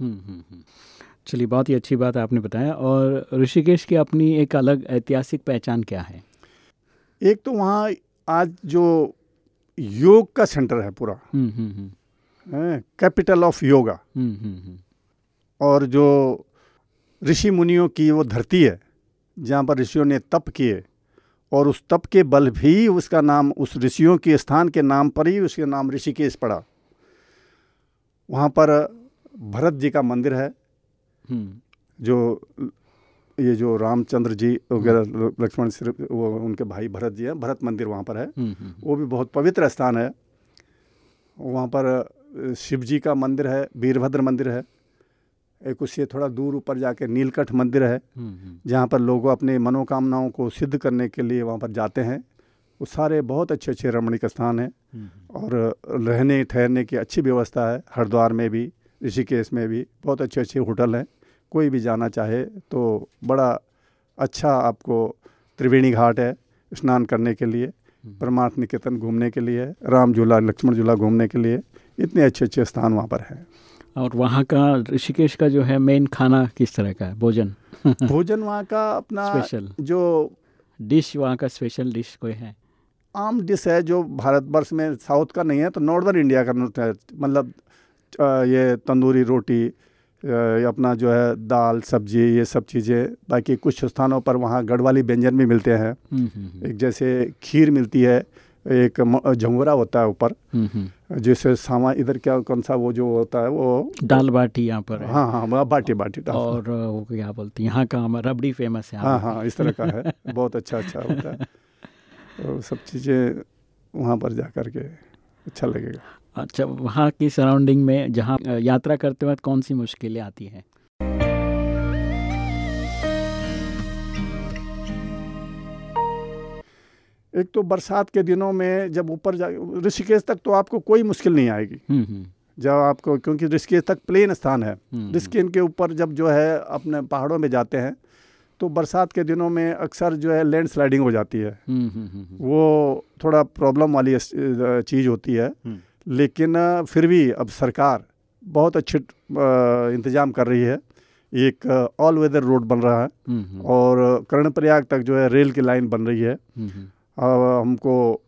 हम्म, हम्म, हम्म। चलिए बहुत ही अच्छी बात आपने बताया। और ऋषिकेश की अपनी एक अलग ऐतिहासिक पहचान क्या है?
एक तो वहाँ आज जो योग का सेंटर है पूरा। कैपिटल ऑफ़ योगा और जो ऋषि मुनियों की वो धरती है जहाँ पर ऋषियों ने तप किए और उस तप के बल भी उसका नाम उस ऋषियों के स्थान के नाम पर ही उसके नाम ऋषिकेश पड़ा। वहाँ पर भरत जी का मंदिर है
हम्म,
जो ये जो रामचंद्र जी वगैरह लक्ष्मण सिर्फ़ वो उनके भाई भरत जी हैं भरत मंदिर वहाँ पर है।
हम्म, हम्म,
वो भी बहुत पवित्र स्थान है। वहाँ पर शिव जी का मंदिर है वीरभद्र मंदिर है। एक उससे थोड़ा दूर ऊपर जाके नीलकंठ मंदिर है
हम्म, हम्म,
जहाँ पर लोग अपने मनोकामनाओं को सिद्ध करने के लिए वहाँ पर जाते हैं। वो सारे बहुत अच्छे अच्छे रमणीक स्थान हैं
हम्म,
और रहने ठहरने की अच्छी व्यवस्था है हरिद्वार में भी ऋषिकेश में भी बहुत अच्छे अच्छे होटल हैं। कोई भी जाना चाहे तो बड़ा अच्छा आपको त्रिवेणी घाट है स्नान करने के लिए परमार्थ निकेतन घूमने के लिए राम झूला लक्ष्मण झूला घूमने के लिए इतने अच्छे अच्छे स्थान वहाँ पर हैं।
और वहाँ का ऋषिकेश का जो है मेन खाना किस तरह का है? भोजन। [LAUGHS]
भोजन वहाँ का अपना
स्पेशल
जो
डिश वहाँ का स्पेशल डिश कोई है?
आम डिश है जो भारतवर्ष में साउथ का नहीं है तो नॉर्दर्न इंडिया का मतलब ये तंदूरी रोटी अपना जो है दाल सब्ज़ी ये सब चीज़ें बाकी कुछ स्थानों पर वहाँ गढ़वाली व्यंजन भी मिलते हैं।
हम्म, हम्म, हम्म,
एक जैसे खीर मिलती है एक झंगोरा होता है ऊपर।
हम्म, हम्म।
जैसे सामा इधर क्या कौन सा वो जो होता है वो
दाल बाटी यहाँ पर है।
हाँ हाँ वह बाटी बाटी दाल।
और वो क्या बोलते हैं यहाँ का हमारा रबड़ी फ़ेमस है
हाँ हाँ इस तरह का है [LAUGHS] बहुत अच्छा अच्छा होता है। तो सब चीज़ें वहाँ पर जा कर के अच्छा लगेगा।
अच्छा वहाँ की सराउंडिंग में जहाँ यात्रा करते वक्त कौन सी मुश्किलें आती हैं?
एक तो बरसात के दिनों में जब ऊपर जा ऋषिकेश तक तो आपको कोई मुश्किल नहीं आएगी।
हम्म, हम्म,
जब आपको क्योंकि ऋषिकेश तक प्लेन स्थान है।
हम्म,
ऋषिकेश के ऊपर जब जो है अपने पहाड़ों में जाते हैं तो बरसात के दिनों में अक्सर जो है लैंड स्लाइडिंग हो जाती है। वो थोड़ा प्रॉब्लम वाली चीज़ होती है। लेकिन फिर भी अब सरकार बहुत अच्छे इंतज़ाम कर रही है। एक ऑल वेदर रोड बन रहा है। और कर्णप्रयाग तक जो है रेल की लाइन बन रही है।
हम्म, हम्म,
हमको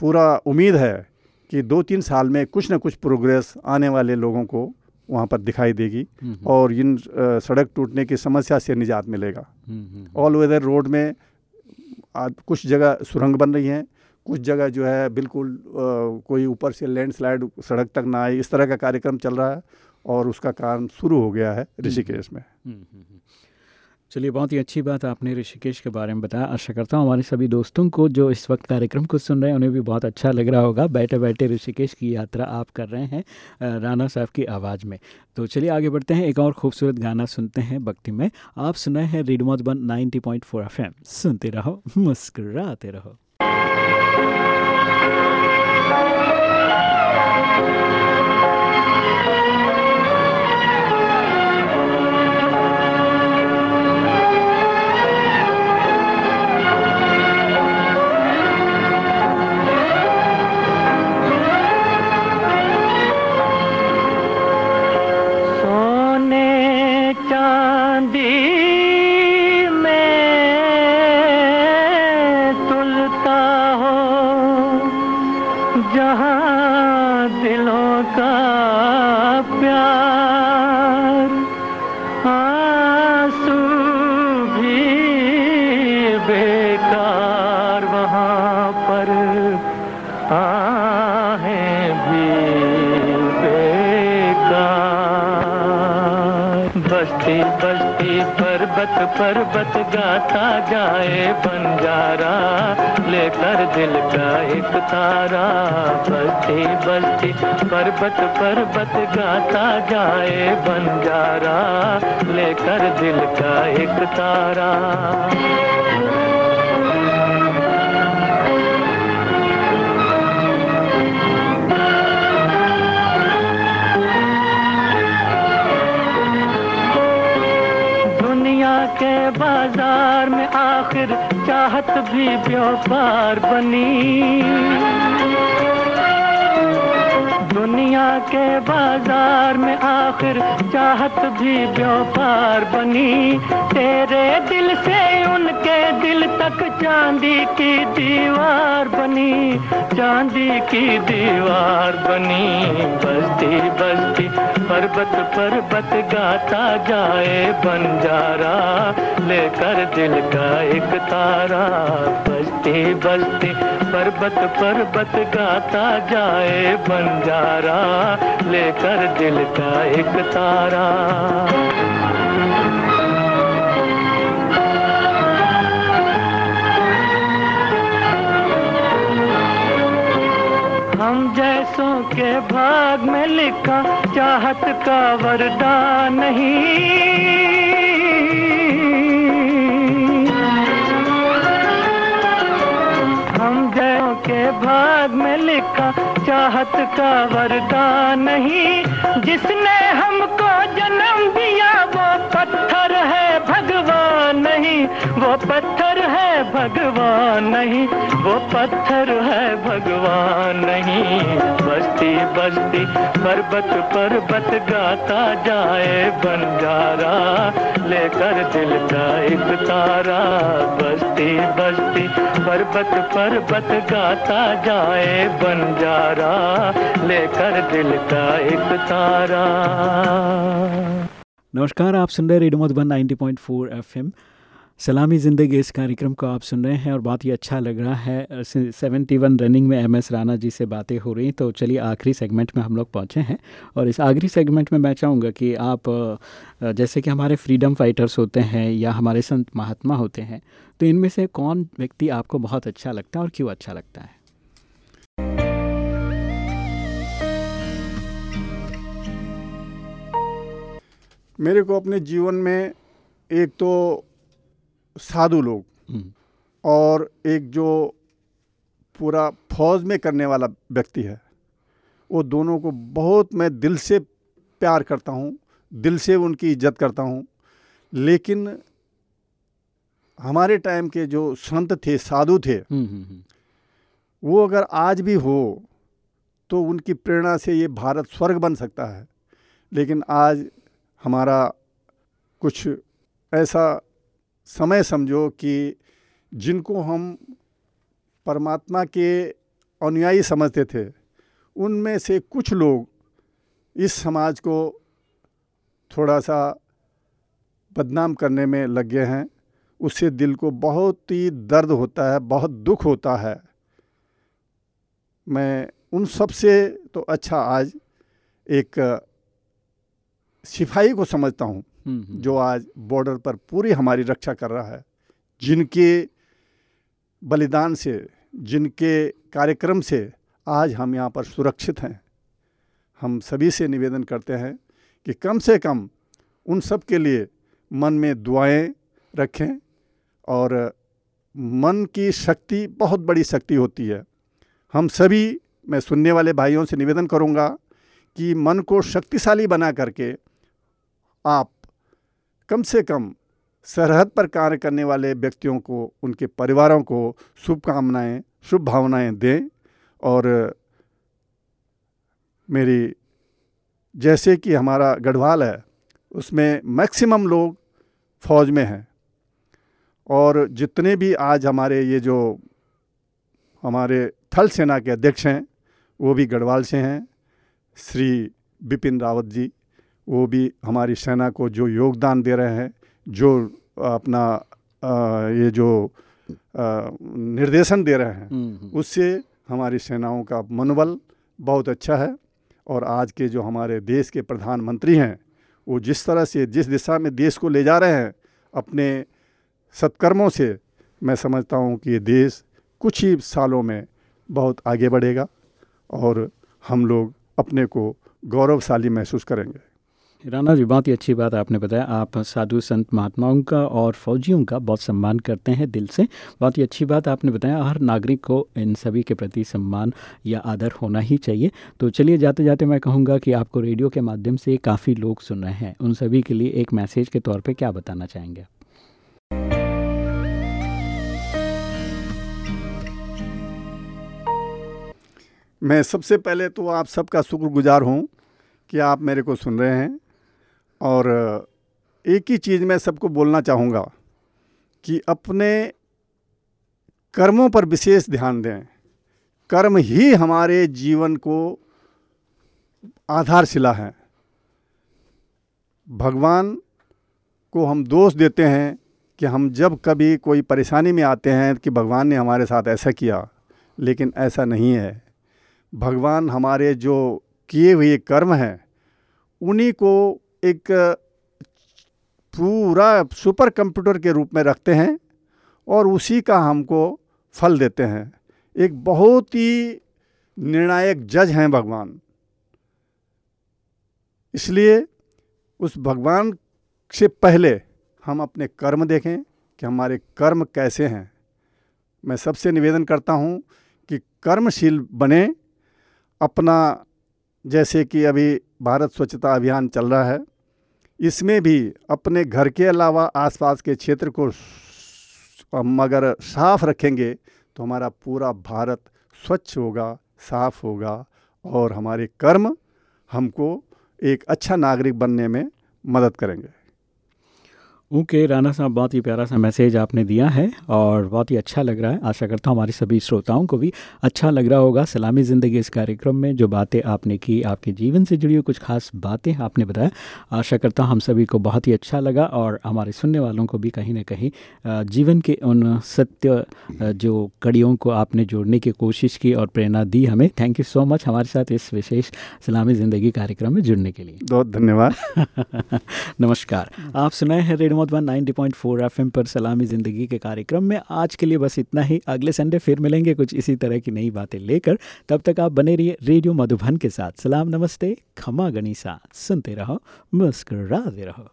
पूरा उम्मीद है कि दो तीन साल में कुछ ना कुछ प्रोग्रेस आने वाले लोगों को वहाँ पर दिखाई देगी
हम्म,
और इन सड़क टूटने की समस्या से निजात मिलेगा।
हम्म, हम्म,
ऑल वेदर रोड में आज कुछ जगह सुरंग बन रही हैं कुछ जगह जो है बिल्कुल आ, कोई ऊपर से लैंडस्लाइड सड़क तक ना आए इस तरह का कार्यक्रम चल रहा है और उसका काम शुरू हो गया है ऋषिकेश में।
चलिए, बहुत ही अच्छी बात आपने ऋषिकेश के बारे में बताया। आशा करता हूँ हमारे सभी दोस्तों को जो इस वक्त कार्यक्रम को सुन रहे हैं, उन्हें भी बहुत अच्छा लग रहा होगा। बैठे बैठे ऋषिकेश की यात्रा आप कर रहे हैं राणा साहब की आवाज़ में। तो चलिए, आगे बढ़ते हैं। एक और खूबसूरत गाना सुनते हैं भक्ति में। आप सुनाए हैं radio one ninety point four F सुनते रहो, मुस्कराते रहो।
पर्वत गाथा जाए बंजारा, लेकर दिल का एक तारा। बस्ती बस्ती, पर्वत पर्वत गाथा जाए बंजारा, लेकर दिल का एक तारा। चाहत भी व्यापार बनी। दुनिया के बाज़ार में आखिर चाहत भी व्यापार बनी। तेरे दिल से उनके दिल तक चांदी की दीवार बनी, चांदी की दीवार बनी। बस्ती बस्ती पर्वत पर्वत गाता जाए बंजारा, लेकर दिल का एक तारा। बस्ती बस्ती पर्वत पर्वत गाता जाए बंजारा, लेकर दिल का एक तारा। हम जैसों के भाग में लिखा चाहत का वरदान नहीं। हम जैसों के भाग में लिखा चाहत का वरदान नहीं। जिसने हमको जन्म दिया वो पत्थर है भगवान नहीं। वो पत्थर नहीं, वो पत्थर है भगवान नहीं। बस्ती बस्ती, पर्वत पर्वत गाता जाए बंजारा, लेकर दिल का एक तारा। बस्ती बस्ती, पर्वत पर्वत गाता जाए बंजारा, लेकर दिल का एक तारा।
नमस्कार, आप सुन रहे रेडियो मधुबन 90.4 एफएम। सलामी ज़िंदगी इस कार्यक्रम को आप सुन रहे हैं और बहुत ही अच्छा लग रहा है। सेवेंटी वन रनिंग में एम एस राणा जी से बातें हो रही तो चलिए आखिरी सेगमेंट में हम लोग पहुँचे हैं और इस आखिरी सेगमेंट में मैं चाहूँगा कि आप जैसे कि हमारे फ्रीडम फाइटर्स होते हैं या हमारे संत महात्मा होते हैं तो इनमें से कौन व्यक्ति आपको बहुत अच्छा लगता है और क्यों अच्छा लगता है?
मेरे को अपने जीवन में एक तो साधु लोग हम्म। और एक जो पूरा फौज में करने वाला व्यक्ति है वो दोनों को बहुत मैं दिल से प्यार करता हूँ दिल से उनकी इज़्ज़त करता हूँ। लेकिन हमारे टाइम के जो संत थे साधु थे हम्म, हम्म, वो अगर आज भी हो तो उनकी प्रेरणा से ये भारत स्वर्ग बन सकता है। लेकिन आज हमारा कुछ ऐसा समय समझो कि जिनको हम परमात्मा के अनुयायी समझते थे, उनमें से कुछ लोग इस समाज को थोड़ा सा बदनाम करने में लग गए हैं उससे दिल को बहुत ही दर्द होता है, बहुत दुख होता है मैं उन सबसे तो अच्छा आज एक सिपाही को समझता हूँ। जो आज बॉर्डर पर पूरी हमारी रक्षा कर रहा है, जिनके बलिदान से, जिनके कार्यक्रम से आज हम यहाँ पर सुरक्षित हैं। हम सभी से निवेदन करते हैं कि कम से कम उन सब के लिए मन में दुआएँ रखें और मन की शक्ति, बहुत बड़ी शक्ति होती है। हम सभी, मैं सुनने वाले भाइयों से निवेदन करूँगा कि मन को शक्तिशाली बना करके आप कम से कम सरहद पर कार्य करने वाले व्यक्तियों को, उनके परिवारों को शुभकामनाएँ शुभ भावनाएँ दें। और मेरी, जैसे कि हमारा गढ़वाल है, उसमें मैक्सिमम लोग फौज में हैं। और जितने भी आज हमारे ये जो हमारे थल सेना के अध्यक्ष हैं, वो भी गढ़वाल से हैं। श्री बिपिन रावत जी वो भी हमारी सेना को जो योगदान दे रहे हैं जो अपना आ, ये जो आ, निर्देशन दे रहे हैं
हम्म, हम्म।
उससे हमारी सेनाओं का मनोबल बहुत अच्छा है और आज के जो हमारे देश के प्रधानमंत्री हैं वो जिस तरह से जिस दिशा में देश को ले जा रहे हैं अपने सत्कर्मों से मैं समझता हूँ कि ये देश कुछ ही सालों में बहुत आगे बढ़ेगा और हम लोग अपने को गौरवशाली महसूस करेंगे
राणा जी, बहुत ही अच्छी बात आपने बताया। आप साधु संत महात्माओं का और फौजियों का बहुत सम्मान करते हैं दिल से। बहुत ही अच्छी बात आपने बताया, हर नागरिक को इन सभी के प्रति सम्मान या आदर होना ही चाहिए। तो चलिए जाते जाते मैं कहूँगा कि आपको रेडियो के माध्यम से काफ़ी लोग सुन रहे हैं। उन सभी के लिए एक मैसेज के तौर पर क्या बताना चाहेंगे
मैं सबसे पहले तो आप सबका शुक्रगुजार हूँ कि आप मेरे को सुन रहे हैं। और एक ही चीज़ मैं सबको बोलना चाहूँगा कि अपने कर्मों पर विशेष ध्यान दें। कर्म ही हमारे जीवन को आधारशिला है। भगवान को हम दोष देते हैं कि हम जब कभी कोई परेशानी में आते हैं कि भगवान ने हमारे साथ ऐसा किया, लेकिन ऐसा नहीं है। भगवान हमारे जो किए हुए कर्म हैं, उन्हीं को एक, पूरा सुपर कंप्यूटर के रूप में रखते हैं और उसी का हमको फल देते हैं। एक बहुत ही निर्णायक जज हैं भगवान। इसलिए उस भगवान से पहले हम अपने कर्म देखें कि हमारे कर्म कैसे हैं। मैं सबसे निवेदन करता हूँ कि कर्मशील बने, अपना जैसे कि अभी भारत स्वच्छता अभियान चल रहा है, इसमें भी अपने घर के अलावा आसपास के क्षेत्र को हम अगर साफ़ रखेंगे तो हमारा पूरा भारत स्वच्छ होगा, साफ़ होगा और हमारे कर्म हमको एक अच्छा नागरिक बनने में मदद करेंगे।
ओके राणा साहब बहुत ही प्यारा सा मैसेज आपने दिया है और बहुत ही अच्छा लग रहा है। आशा करता हूँ हमारे सभी श्रोताओं को भी अच्छा लग रहा होगा। सलामी ज़िंदगी इस कार्यक्रम में जो बातें आपने की आपके जीवन से जुड़ी हुई कुछ खास बातें आपने बताया आशा करता हूँ हम सभी को बहुत ही अच्छा लगा और हमारे सुनने वालों को भी कहीं ना कहीं जीवन के उन सत्य जो कड़ियों को आपने जोड़ने की कोशिश की और प्रेरणा दी हमें। थैंक यू सो मच हमारे साथ इस विशेष सलामी ज़िंदगी कार्यक्रम में जुड़ने के लिए।
बहुत धन्यवाद। [LAUGHS]
नमस्कार। आप सुनाए हैं रेडियो मधुबन 90.4 एफएम पर सलामी ज़िंदगी के कार्यक्रम में आज के लिए बस इतना ही। अगले संडे फिर मिलेंगे कुछ इसी तरह की नई बातें लेकर। तब तक आप बने रहिए रेडियो मधुबन के साथ। सलाम, नमस्ते, खमा गणिसा सुनते रहो, मुस्कराते रहो।